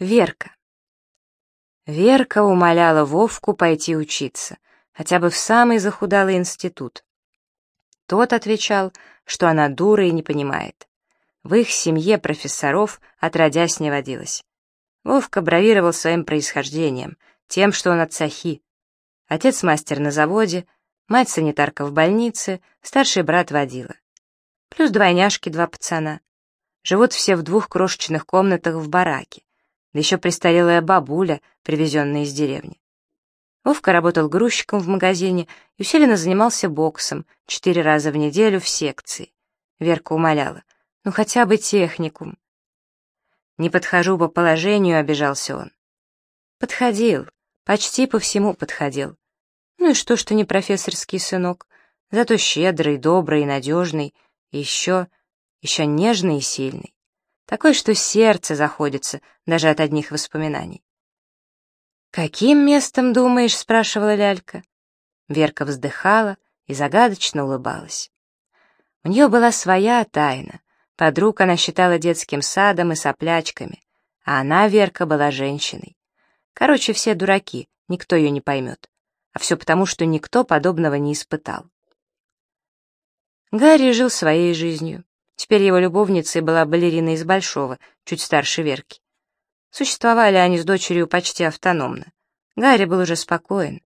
Верка. Верка умоляла Вовку пойти учиться, хотя бы в самый захудалый институт. Тот отвечал, что она дура и не понимает. В их семье профессоров отродясь не водилось. Вовка бравировал своим происхождением, тем, что он от Сахи. Отец мастер на заводе, мать санитарка в больнице, старший брат водила. Плюс двойняшки, два пацана. Живут все в двух крошечных комнатах в бараке да еще престарелая бабуля, привезенная из деревни. Вовка работал грузчиком в магазине и усиленно занимался боксом четыре раза в неделю в секции. Верка умоляла, ну хотя бы техникум. «Не подхожу по положению», — обижался он. Подходил, почти по всему подходил. Ну и что, что не профессорский сынок, зато щедрый, добрый и надежный, и еще, еще нежный и сильный такой, что сердце заходится даже от одних воспоминаний. «Каким местом думаешь?» — спрашивала Лялька. Верка вздыхала и загадочно улыбалась. У нее была своя тайна. Подруг она считала детским садом и соплячками, а она, Верка, была женщиной. Короче, все дураки, никто ее не поймет. А все потому, что никто подобного не испытал. Гарри жил своей жизнью. Теперь его любовницей была балерина из Большого, чуть старше Верки. Существовали они с дочерью почти автономно. Гарри был уже спокоен.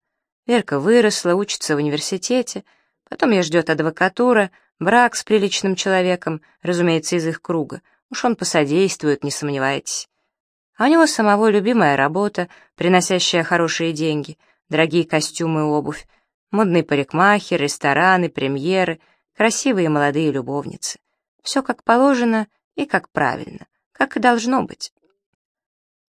Верка выросла, учится в университете, потом ее ждет адвокатура, брак с приличным человеком, разумеется, из их круга. Уж он посодействует, не сомневайтесь. А у него самого любимая работа, приносящая хорошие деньги, дорогие костюмы и обувь, модный парикмахер, рестораны, премьеры, красивые молодые любовницы. Все как положено и как правильно, как и должно быть.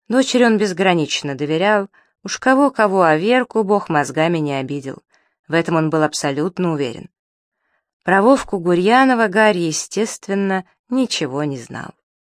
Дочери он безгранично доверял, уж кого-кого, а Верку Бог мозгами не обидел. В этом он был абсолютно уверен. Про Вовку Гурьянова Гарри, естественно, ничего не знал.